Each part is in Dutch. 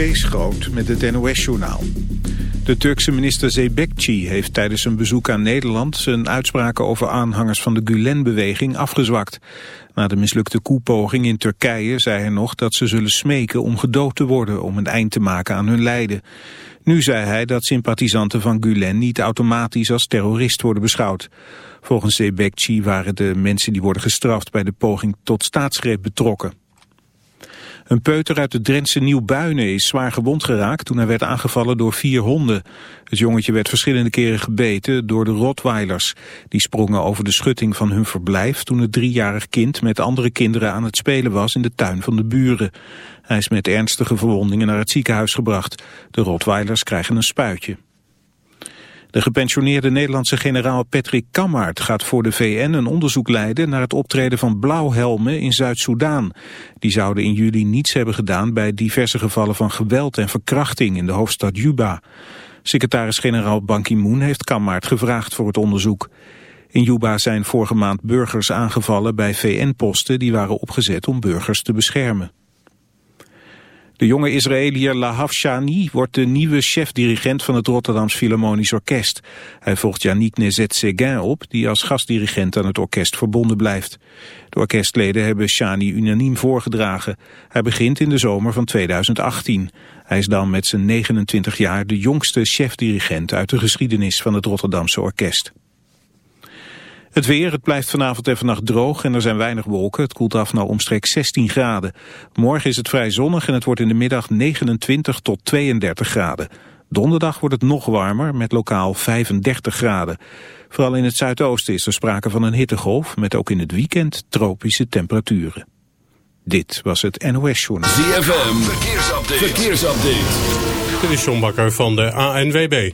Kees Groot met het NOS-journaal. De Turkse minister Zebekci heeft tijdens een bezoek aan Nederland... zijn uitspraken over aanhangers van de Gulen-beweging afgezwakt. Na de mislukte koepoging in Turkije zei hij nog dat ze zullen smeken om gedood te worden... om een eind te maken aan hun lijden. Nu zei hij dat sympathisanten van Gulen niet automatisch als terrorist worden beschouwd. Volgens Zebekci waren de mensen die worden gestraft bij de poging tot staatsgreep betrokken. Een peuter uit de Drentse Nieuwbuinen is zwaar gewond geraakt toen hij werd aangevallen door vier honden. Het jongetje werd verschillende keren gebeten door de Rottweilers. Die sprongen over de schutting van hun verblijf toen het driejarig kind met andere kinderen aan het spelen was in de tuin van de buren. Hij is met ernstige verwondingen naar het ziekenhuis gebracht. De Rottweilers krijgen een spuitje. De gepensioneerde Nederlandse generaal Patrick Kammaert gaat voor de VN een onderzoek leiden naar het optreden van blauwhelmen in Zuid-Soedan. Die zouden in juli niets hebben gedaan bij diverse gevallen van geweld en verkrachting in de hoofdstad Juba. Secretaris-generaal Ban Ki-moon heeft Kammaert gevraagd voor het onderzoek. In Juba zijn vorige maand burgers aangevallen bij VN-posten die waren opgezet om burgers te beschermen. De jonge Israëliër Lahav Shani wordt de nieuwe chef-dirigent van het Rotterdams Philharmonisch Orkest. Hij volgt Yannick Nezet-Seguin op, die als gastdirigent aan het orkest verbonden blijft. De orkestleden hebben Shani unaniem voorgedragen. Hij begint in de zomer van 2018. Hij is dan met zijn 29 jaar de jongste chef-dirigent uit de geschiedenis van het Rotterdamse orkest. Het weer, het blijft vanavond en vannacht droog en er zijn weinig wolken. Het koelt af naar omstreeks 16 graden. Morgen is het vrij zonnig en het wordt in de middag 29 tot 32 graden. Donderdag wordt het nog warmer met lokaal 35 graden. Vooral in het zuidoosten is er sprake van een hittegolf met ook in het weekend tropische temperaturen. Dit was het NOS Journal. ZFM, verkeersupdate. verkeersupdate. Dit is John Bakker van de ANWB.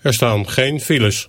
Er staan geen files.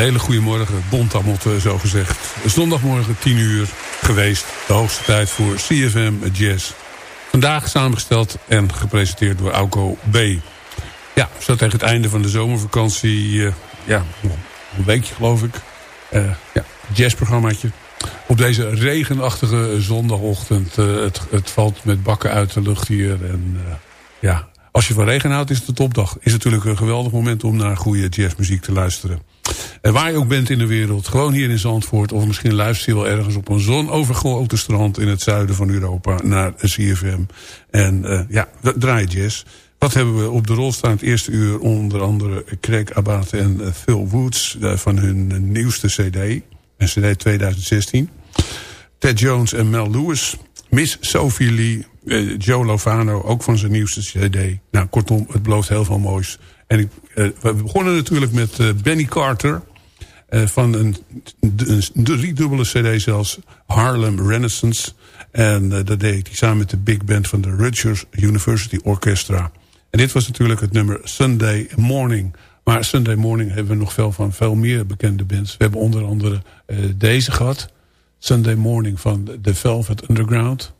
Hele goede morgen, Bontamot zo gezegd. Zondagmorgen 10 uur geweest. De hoogste tijd voor CFM Jazz. Vandaag samengesteld en gepresenteerd door Auko B. Ja, zo tegen het einde van de zomervakantie. Uh, ja, een weekje geloof ik. Uh, ja, jazzprogrammaatje. Op deze regenachtige zondagochtend. Het, het valt met bakken uit de lucht hier. En ja, als je van regen houdt is het de topdag. Is natuurlijk een geweldig moment om naar goede jazzmuziek te luisteren. En waar je ook bent in de wereld, gewoon hier in Zandvoort... of misschien luister je wel ergens op een zonovergoten strand... in het zuiden van Europa naar CFM. En uh, ja, draai jazz. Wat hebben we op de rol staan het eerste uur? Onder andere Craig Abate en eh, Phil Woods uh, van hun nieuwste cd. Een cd 2016. Ted Jones en Mel Lewis. Miss Sophie Lee. Joe Lovano, ook van zijn nieuwste cd. Nou, kortom, het belooft heel veel moois. En ik, we begonnen natuurlijk met Benny Carter. Uh, van een, een, driedubbele cd zelfs. Harlem Renaissance. En dat deed hij samen met de big band van de Rutgers University Orchestra. En dit was natuurlijk het nummer Sunday Morning. Maar Sunday Morning hebben we nog veel van veel meer bekende bands. We hebben onder andere deze gehad. Sunday Morning van The Velvet Underground.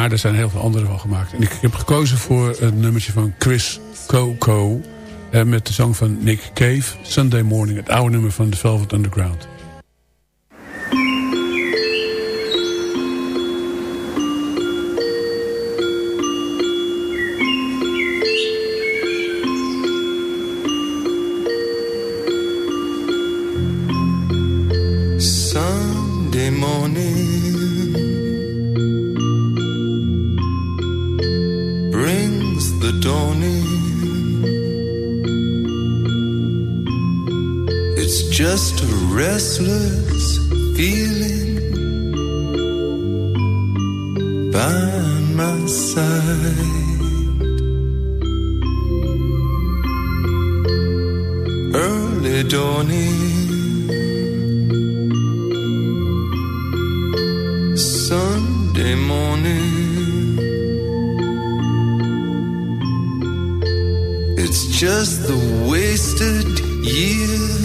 Maar er zijn heel veel andere van gemaakt. En ik heb gekozen voor een nummertje van Chris Coco. Eh, met de zang van Nick Cave. Sunday Morning. Het oude nummer van The Velvet Underground. Sunday morning just a restless feeling by my side. Early dawning. Sunday morning. It's just the wasted years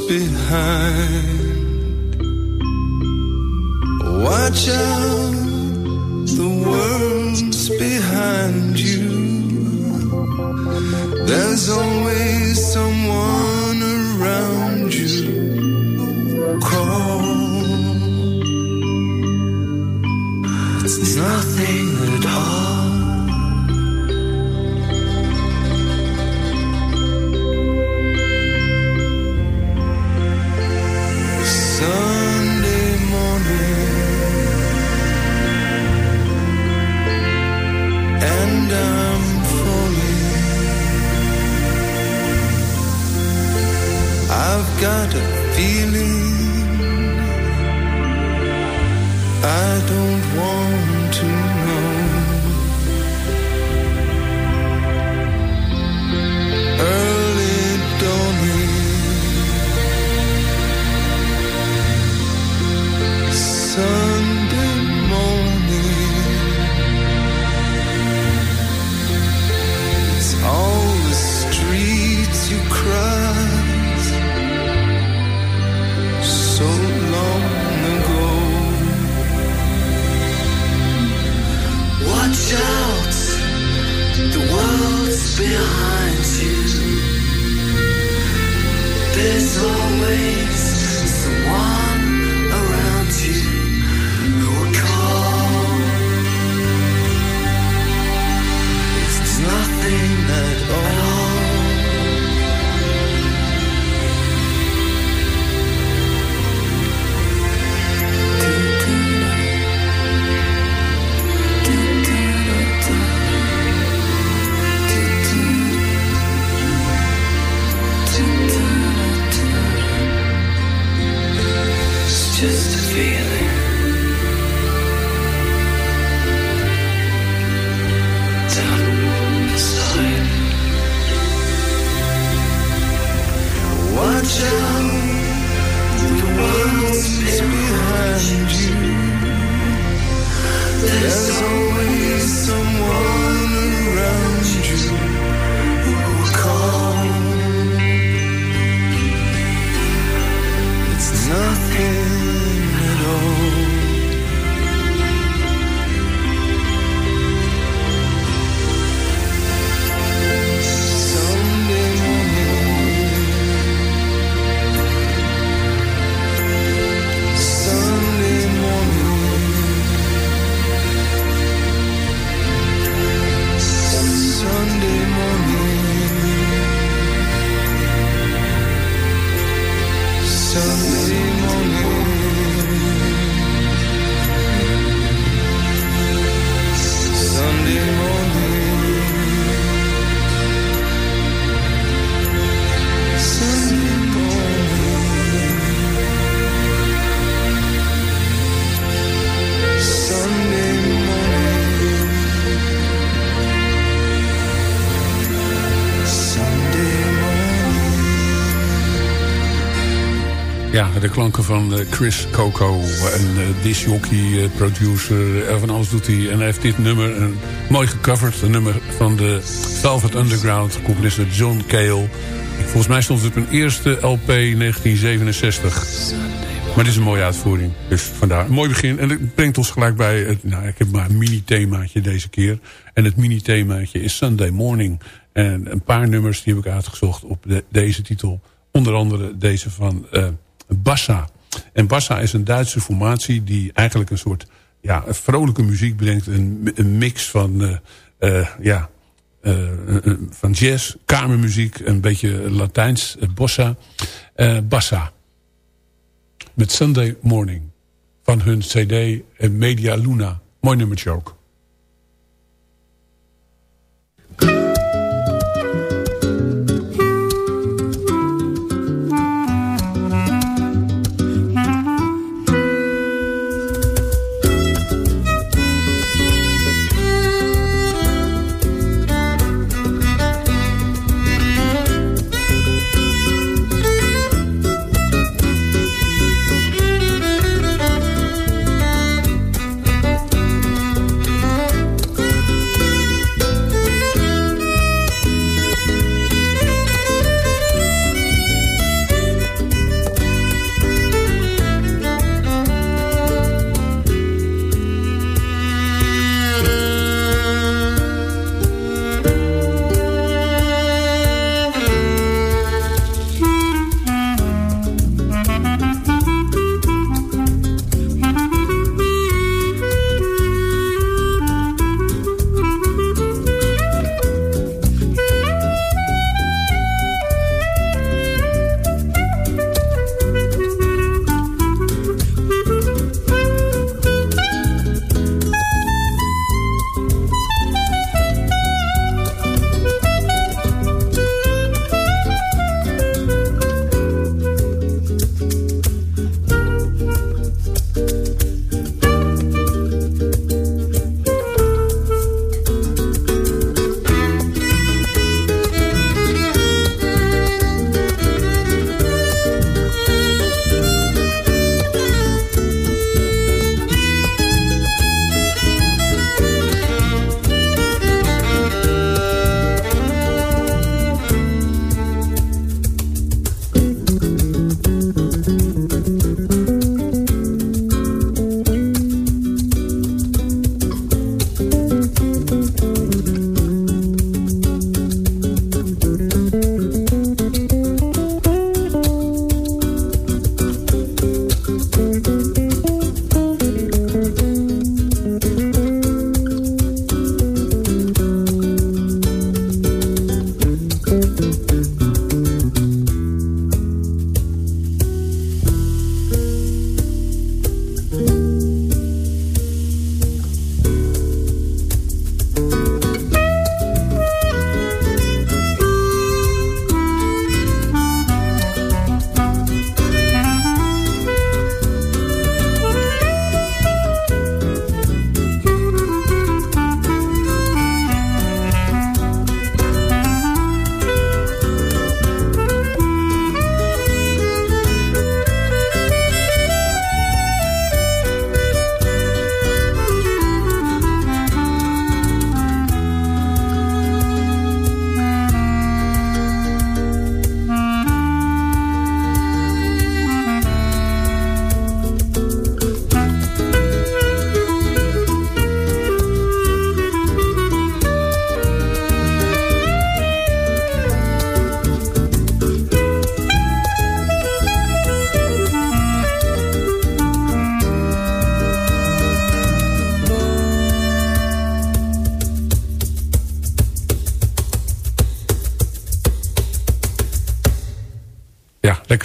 behind. Watch out, the world's behind you. There's always someone around you. Call. It's nothing feeling. I don't want van eh, Chris Coco. Een uh, disjockey, producer, van alles doet hij. En hij heeft dit nummer een, mooi gecoverd. Een nummer van de Velvet Underground, componist John Cale. Volgens mij stond het op een eerste LP 1967. Maar dit is een mooie uitvoering. Dus vandaar een mooi begin. En het brengt ons gelijk bij... Het, nou, ik heb maar een mini-themaatje deze keer. En het mini-themaatje is Sunday Morning. En een paar nummers die heb ik uitgezocht op de, deze titel. Onder andere deze van Bassa. En Bassa is een Duitse formatie die eigenlijk een soort ja, vrolijke muziek brengt. Een, mix van, uh, uh, ja, van jazz, kamermuziek, een beetje Latijns, bossa. Bassa met Sunday Morning van hun cd Media Luna. Mooi nummertje ook.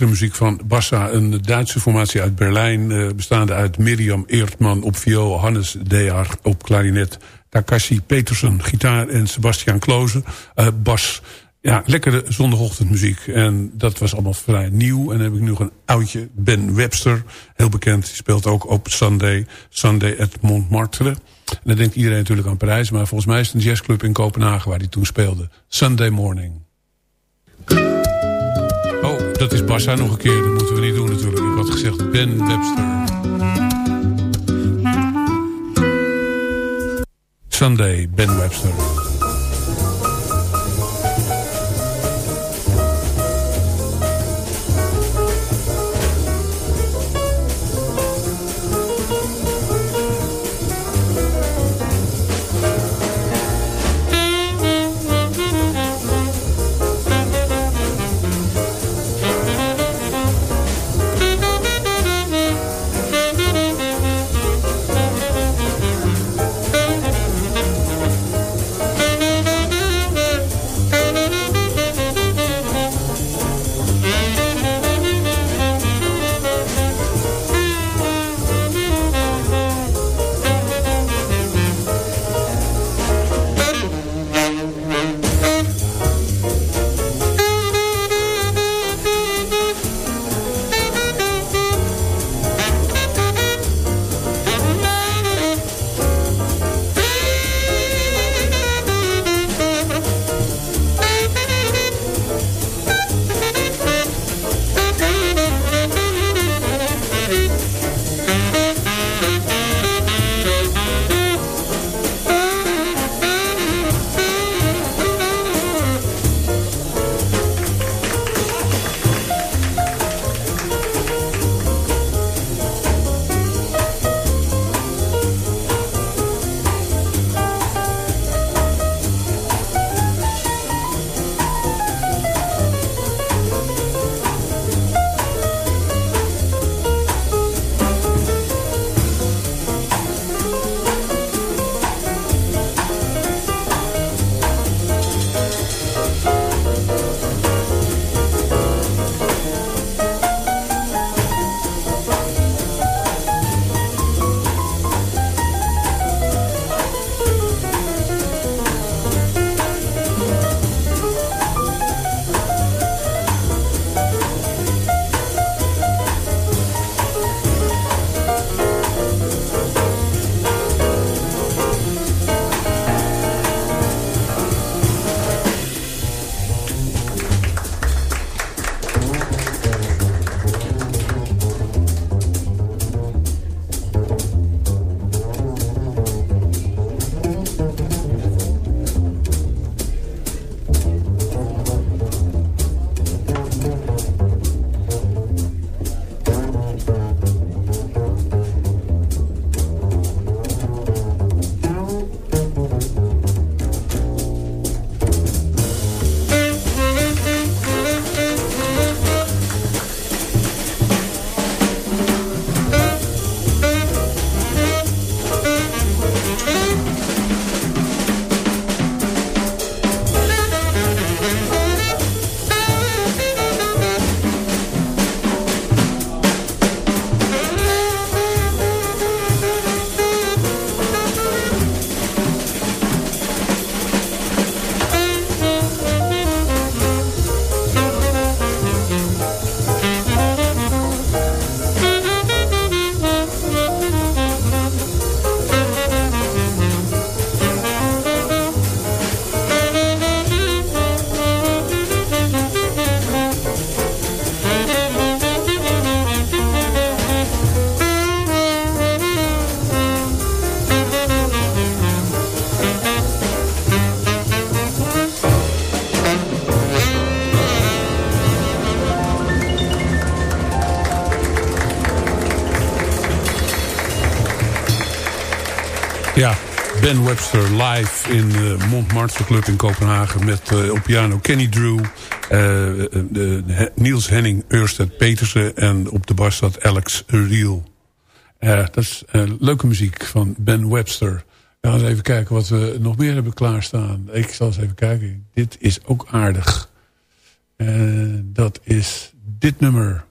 Muziek van Bassa. Een Duitse formatie uit Berlijn. Uh, bestaande uit Mirjam Eertman op viool. Hannes Dear op klarinet. Takashi Petersen gitaar en Sebastian Klozen uh, bas. Ja, lekkere zondagochtendmuziek. En dat was allemaal vrij nieuw. En dan heb ik nu nog een oudje. Ben Webster, heel bekend. Die speelt ook op Sunday. Sunday at Montmartre. En dan denkt iedereen natuurlijk aan Parijs. Maar volgens mij is het een jazzclub in Kopenhagen waar hij toen speelde. Sunday Morning. Dat is Bassa nog een keer. Dat moeten we niet doen natuurlijk. Ik had gezegd Ben Webster. Sunday, Ben Webster. Ben Webster live in de Montmartre Club in Kopenhagen... met uh, op piano Kenny Drew, uh, Niels Henning Ørsted Petersen... en op de bas staat Alex Riel. dat is leuke muziek van Ben Webster. We gaan eens even kijken wat we nog meer hebben klaarstaan. Ik zal eens even kijken. Dit is ook aardig. dat is dit nummer...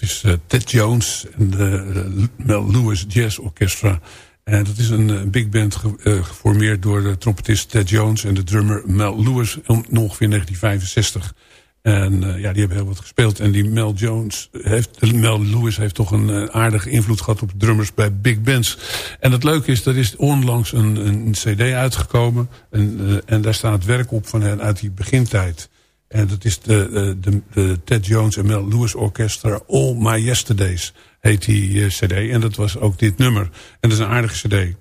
dat is uh, Ted Jones en de Mel Lewis Jazz Orchestra. En dat is een big band ge geformeerd door de trompetist Ted Jones... en de drummer Mel Lewis ongeveer 1965. En ja, die hebben heel wat gespeeld. En die Mel Jones heeft, Mel Lewis heeft toch een aardige invloed gehad op drummers bij big bands. En het leuke is, er is onlangs een, een cd uitgekomen. En, en daar staat het werk op van hen uit die begintijd. En dat is de, de, de Ted Jones en Mel Lewis Orchestra All My Yesterdays heet die cd. En dat was ook dit nummer. En dat is een aardige cd.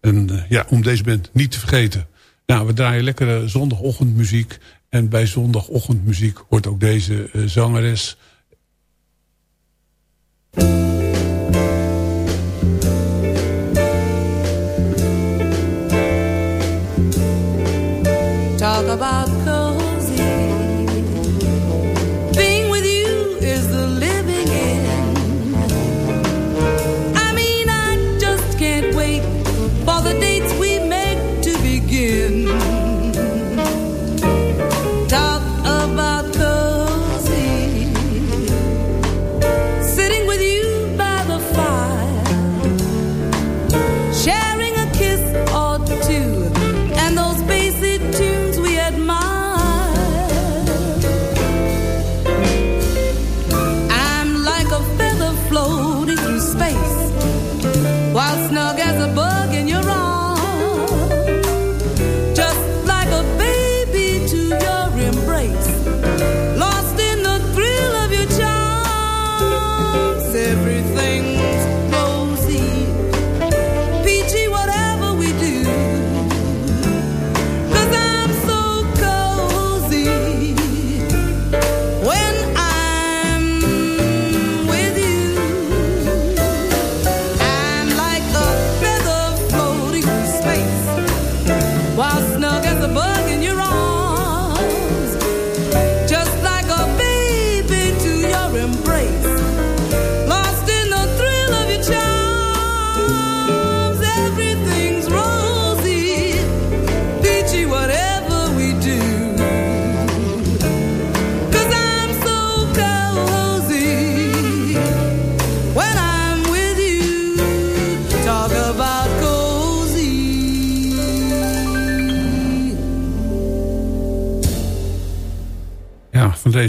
En ja, om deze band niet te vergeten. Nou, we draaien lekkere zondagochtendmuziek. En bij zondagochtendmuziek hoort ook deze uh, zangeres... Talk about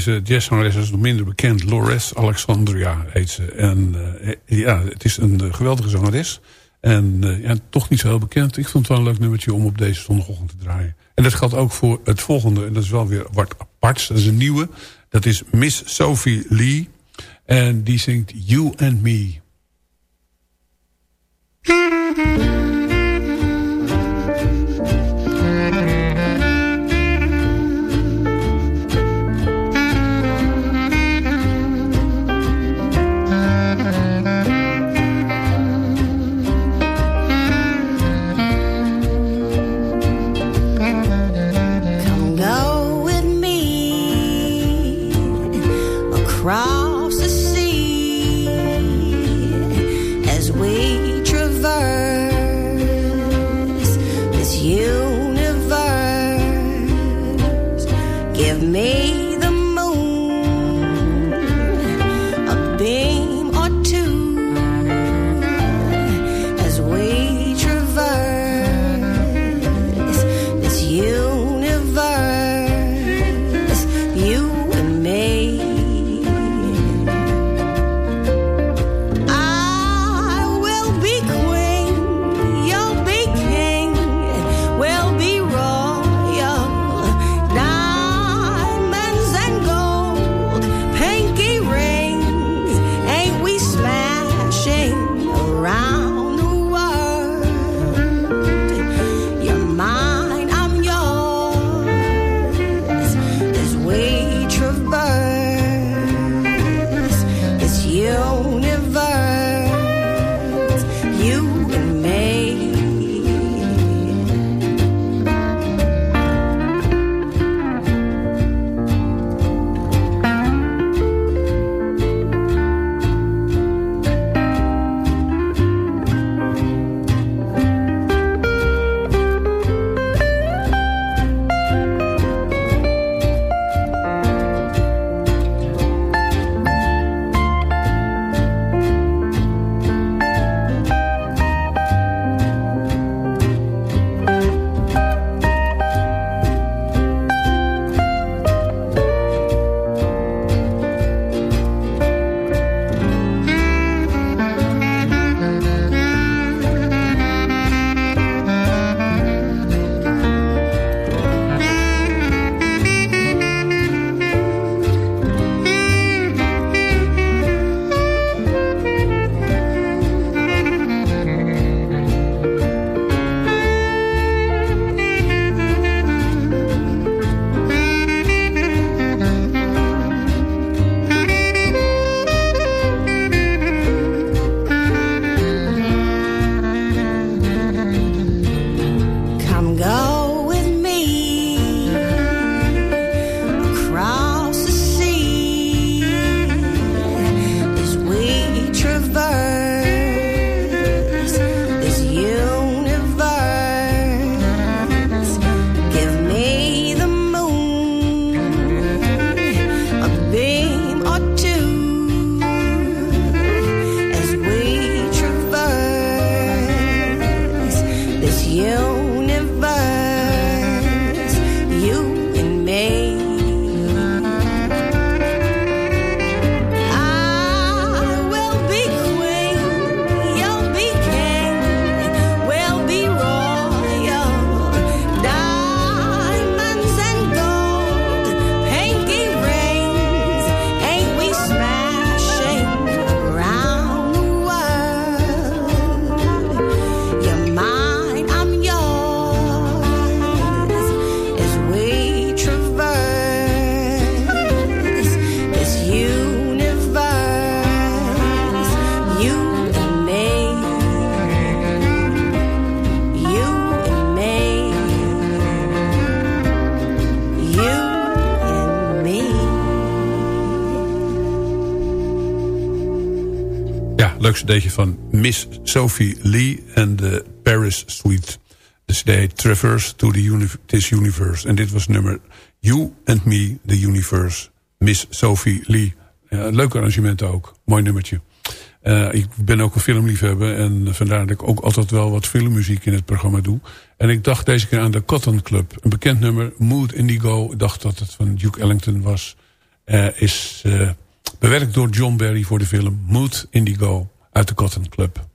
deze jazzzangeres is nog minder bekend. Lores Alexandria heet ze. En uh, ja, het is een uh, geweldige zangeres. En uh, ja, toch niet zo heel bekend. Ik vond het wel een leuk nummertje om op deze zondagochtend te draaien. En dat geldt ook voor het volgende. En dat is wel weer wat aparts. Dat is een nieuwe. Dat is Miss Sophie Lee. En die zingt You and Me. Cd'tje van Miss Sophie Lee en de Paris Suite. De cd Traverse to the uni This Universe. En dit was nummer You and Me, The Universe. Miss Sophie Lee. Leuk arrangement ook. Mooi nummertje. Uh, ik ben ook een filmliefhebber en vandaar dat ik ook altijd wel wat filmmuziek in het programma doe. En ik dacht deze keer aan de Cotton Club. Een bekend nummer, Mood Indigo. Ik dacht dat het van Duke Ellington was. Uh, is uh, bewerkt door John Barry voor de film Mood Indigo uit de Cotton Club.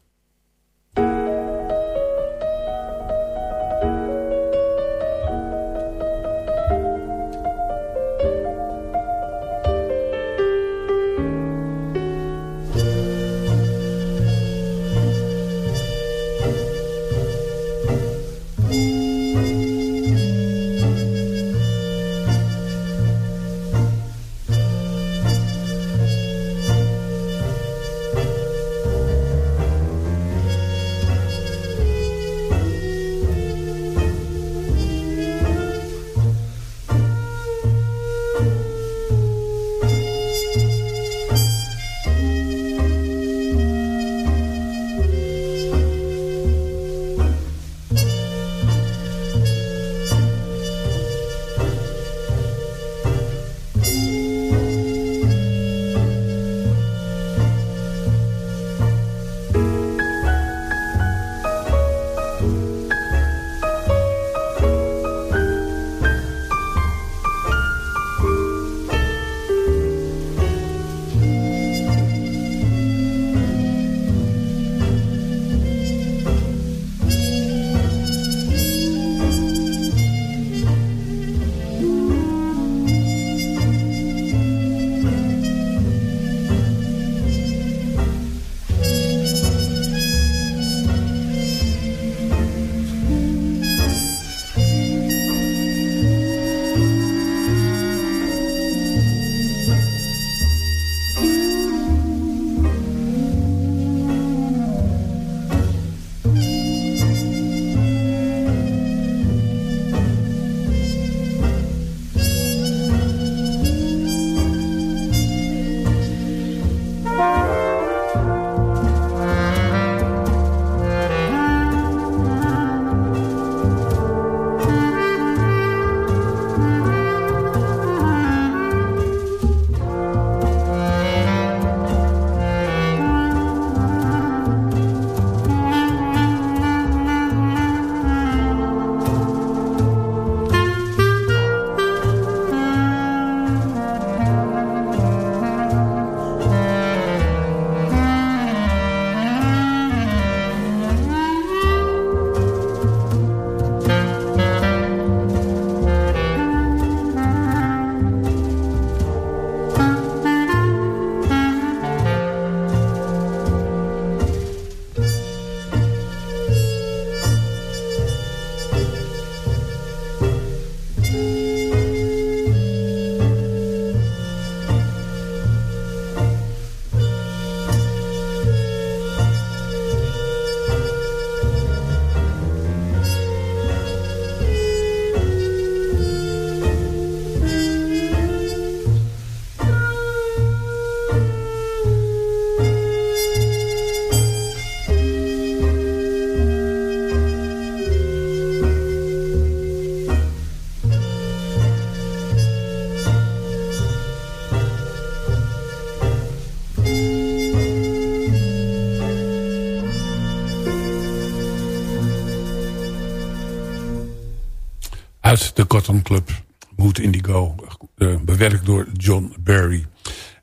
Cotton Club. Mood Indigo. Uh, bewerkt door John Barry.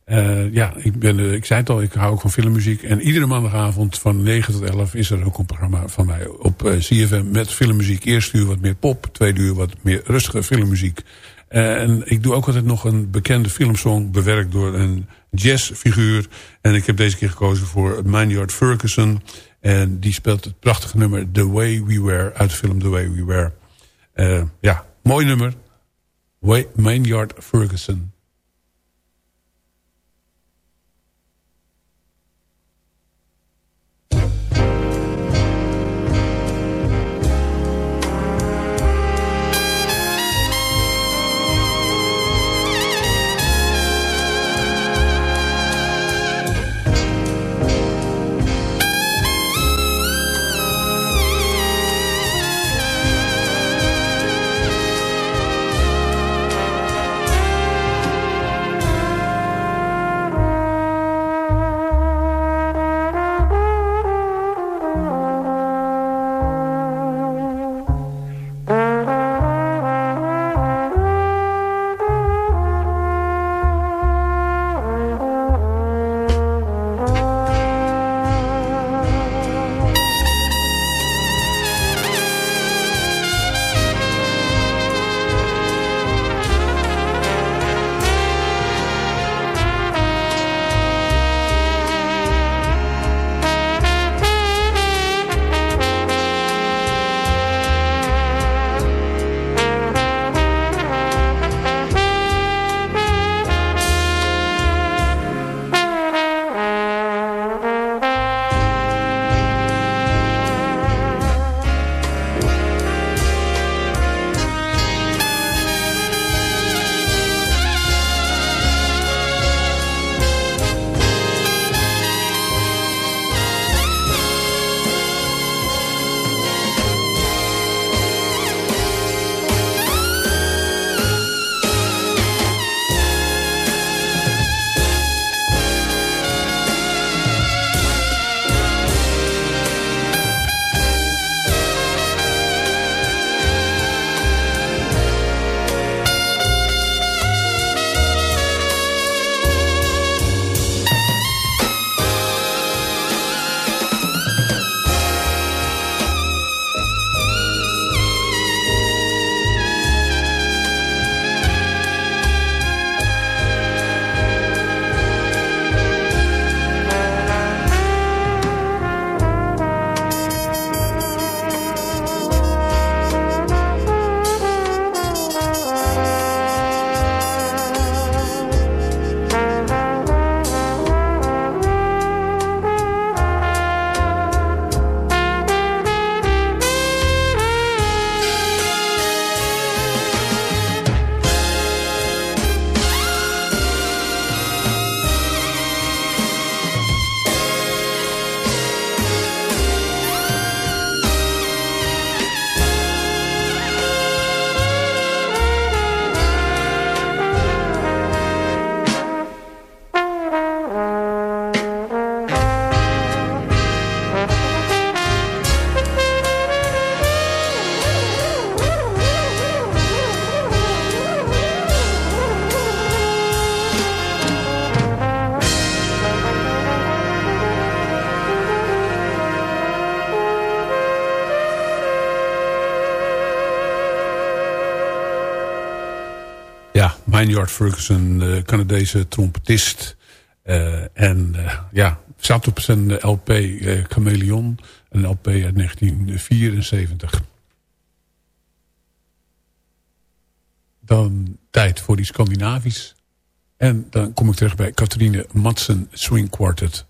Uh, ja, ik, ben, uh, ik zei het al, ik hou ook van filmmuziek. En iedere maandagavond van 9 tot 11 is er ook een programma van mij op uh, CFM met filmmuziek. Eerste uur wat meer pop, tweede uur wat meer rustige filmmuziek. en ik doe ook altijd nog een bekende filmsong bewerkt door een jazzfiguur. En ik heb deze keer gekozen voor Maynard Ferguson. En die speelt het prachtige nummer The Way We Were uit de film The Way We Were. ja, Mooi nummer. Maynard Ferguson. Mineyard Ferguson, de Canadese trompetist. Eh, en eh, ja, zat op zijn LP eh, Chameleon. Een LP uit 1974. Dan tijd voor die Scandinavisch. En dan kom ik terug bij Catherine Madsen Swing Quartet.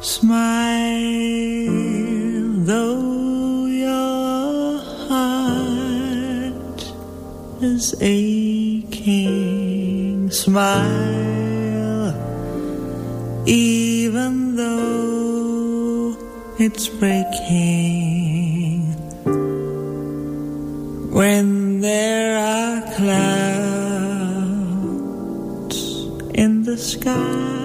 Smile is aching. Smile, even though it's breaking. When there are clouds in the sky.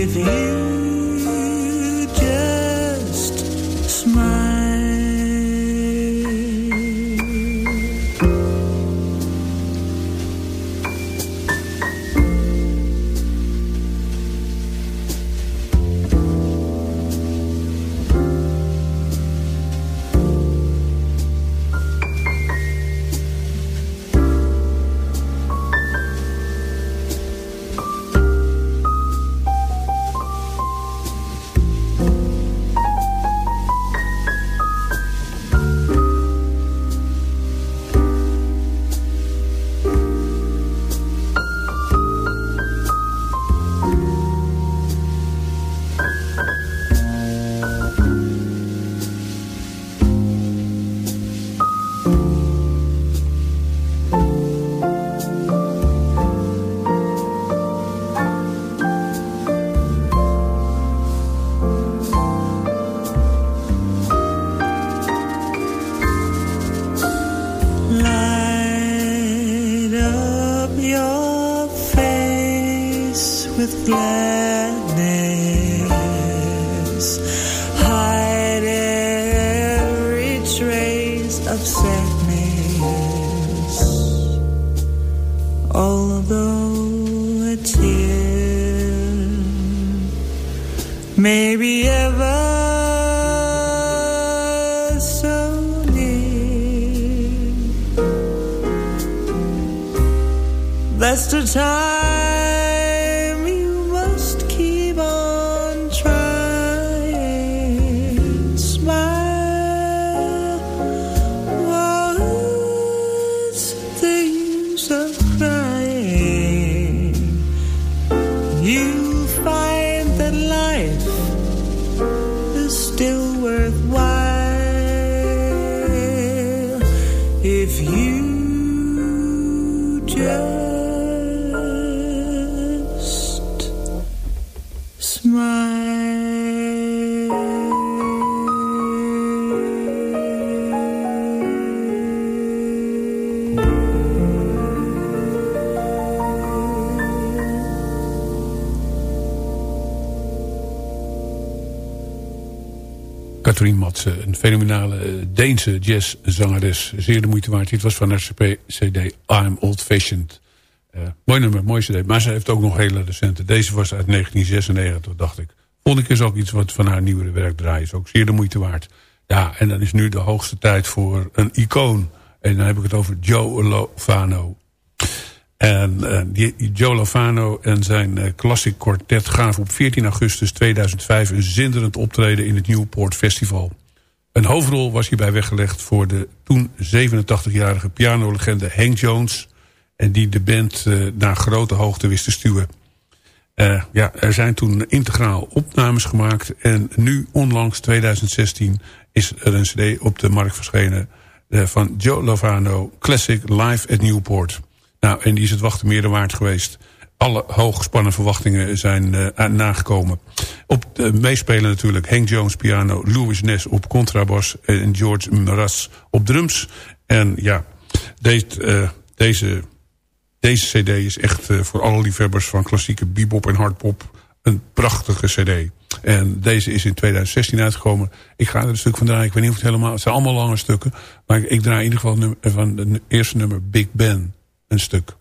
If you. Een fenomenale Deense jazzzangeres. Zeer de moeite waard. Dit was van haar CD I'm Old Fashioned. Uh, mooi nummer, mooi CD. Maar ze heeft ook nog hele recente. Deze was uit 1996, dacht ik. Vond ik is ook iets wat van haar nieuwere werk draait. Is ook zeer de moeite waard. Ja, en dan is nu de hoogste tijd voor een icoon. En dan heb ik het over Joe Lovano. En die, Joe Lovano en zijn uh, Classic Quartet gaven op 14 augustus 2005 een zinderend optreden in het Newport Festival. Een hoofdrol was hierbij weggelegd voor de toen 87-jarige pianolegende Hank Jones... en die de band uh, naar grote hoogte wist te stuwen. ja, er zijn toen integraal opnames gemaakt en nu onlangs 2016 is er een cd op de markt verschenen... van Joe Lovano Classic Live at Newport... Nou, en die is het wachten meer waard geweest. Alle hooggespannen verwachtingen zijn uh, nagekomen. Op de meespelen natuurlijk Hank Jones piano, Louis Ness op contrabas... en George Maras op drums. En ja, deze, uh, deze, deze cd is echt uh, voor alle liefhebbers van klassieke bebop en hardpop... een prachtige cd. En deze is in 2016 uitgekomen. Ik ga er een stuk van draaien. Ik weet niet of het helemaal... Het zijn allemaal lange stukken. Maar ik, draai in ieder geval van het eerste nummer Big Ben een stuk.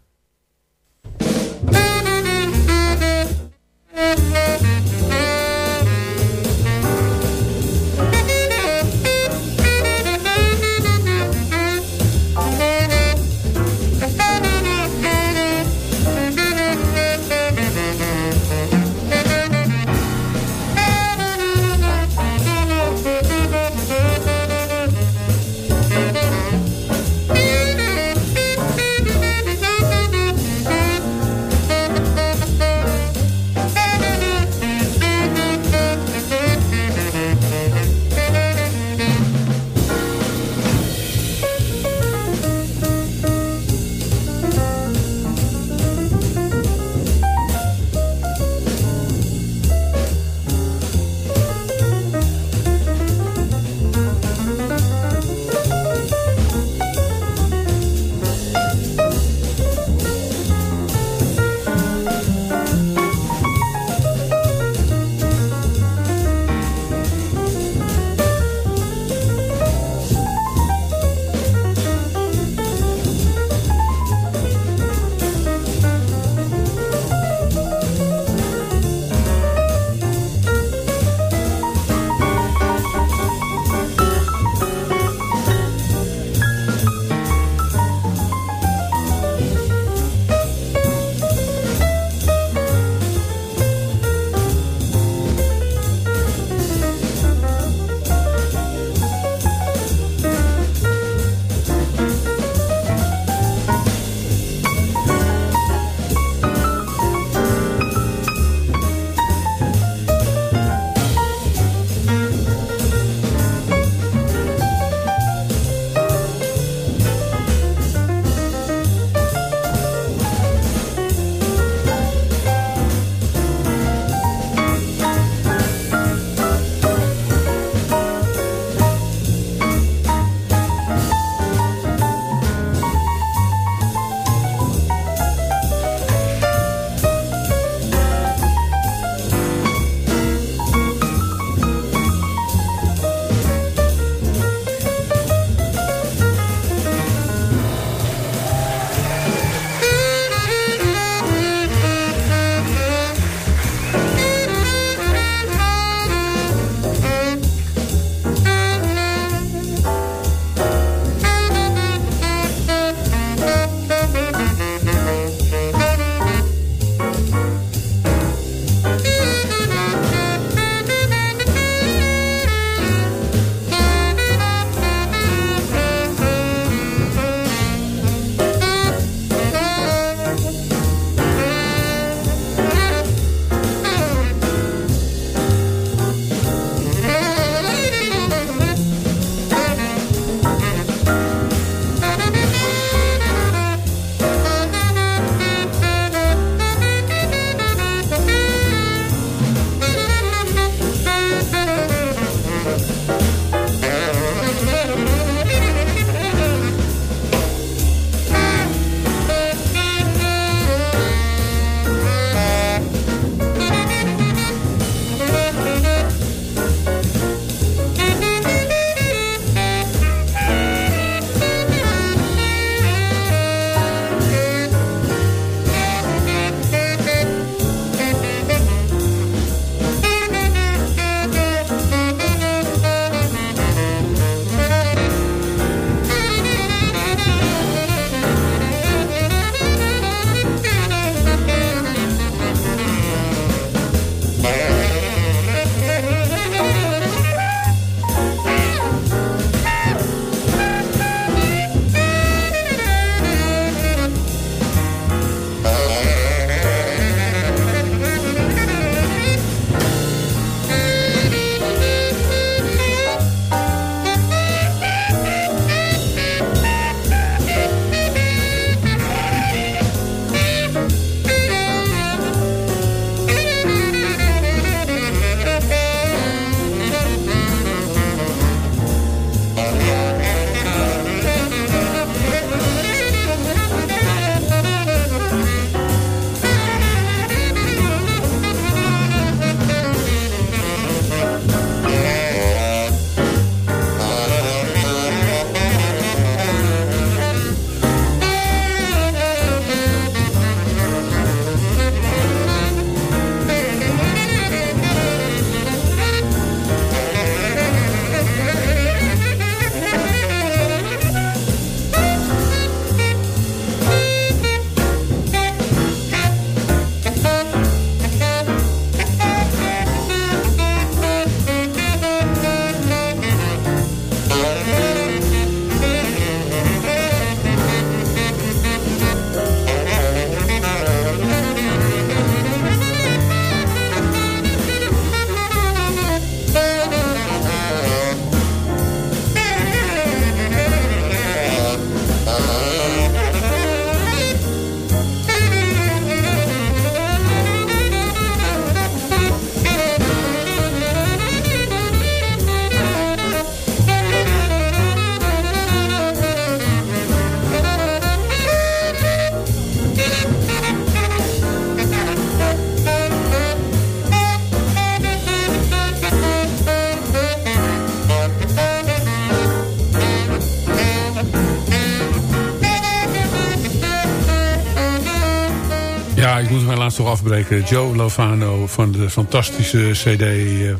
Joe Lovano van de fantastische cd eh, eh,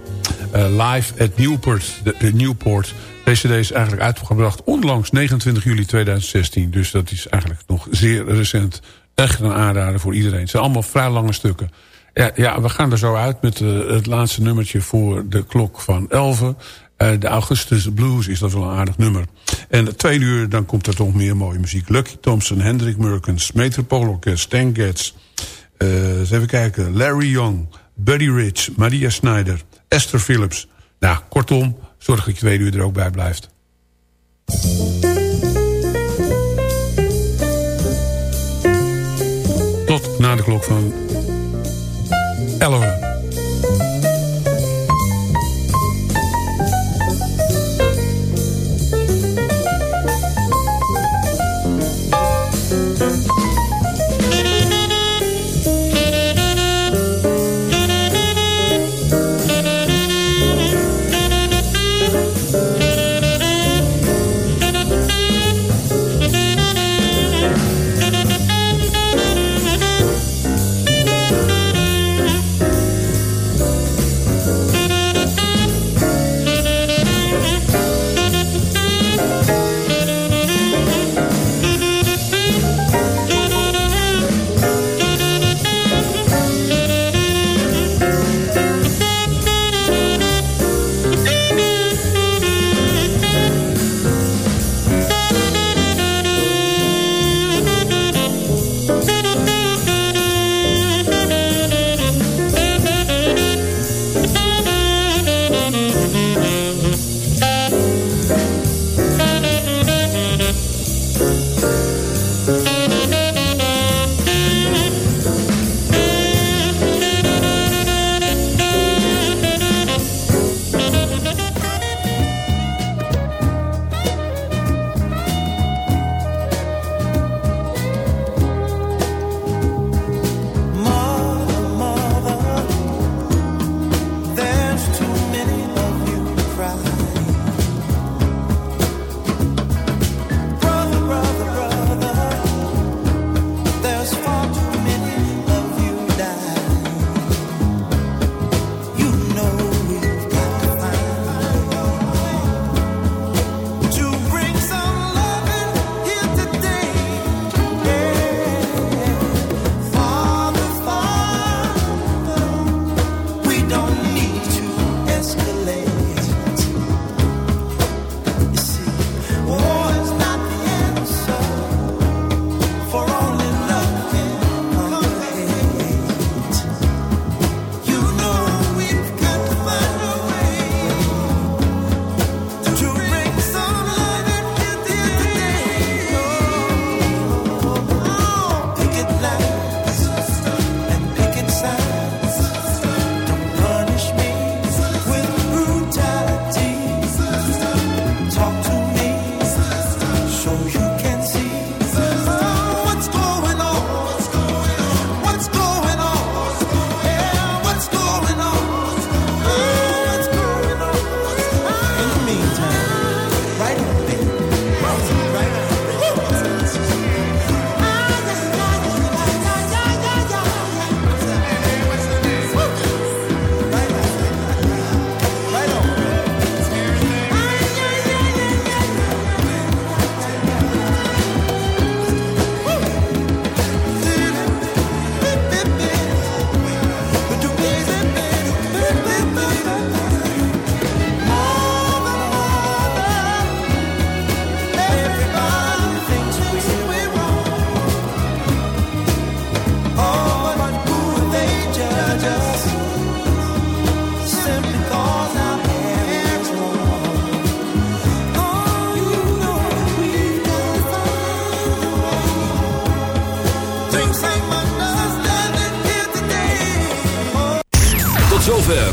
Live at Newport. De, Newport. Deze cd is eigenlijk uitgebracht onlangs 29 juli 2016. Dus dat is eigenlijk nog zeer recent. Echt een aanrader voor iedereen. Het zijn allemaal vrij lange stukken. Ja, ja we gaan er zo uit met uh, het laatste nummertje voor de klok van 11. Uh, de Augustus Blues is dat wel een aardig nummer. En twee uur dan komt er toch meer mooie muziek. Lucky Thompson, Hendrik Merkens, Metropoolorkest, Stan Getz. Uh, eens even kijken. Larry Young, Buddy Rich, Maria Snyder, Esther Phillips. Nou, kortom, zorg dat je twee uur er ook bij blijft. Tot na de klok van 11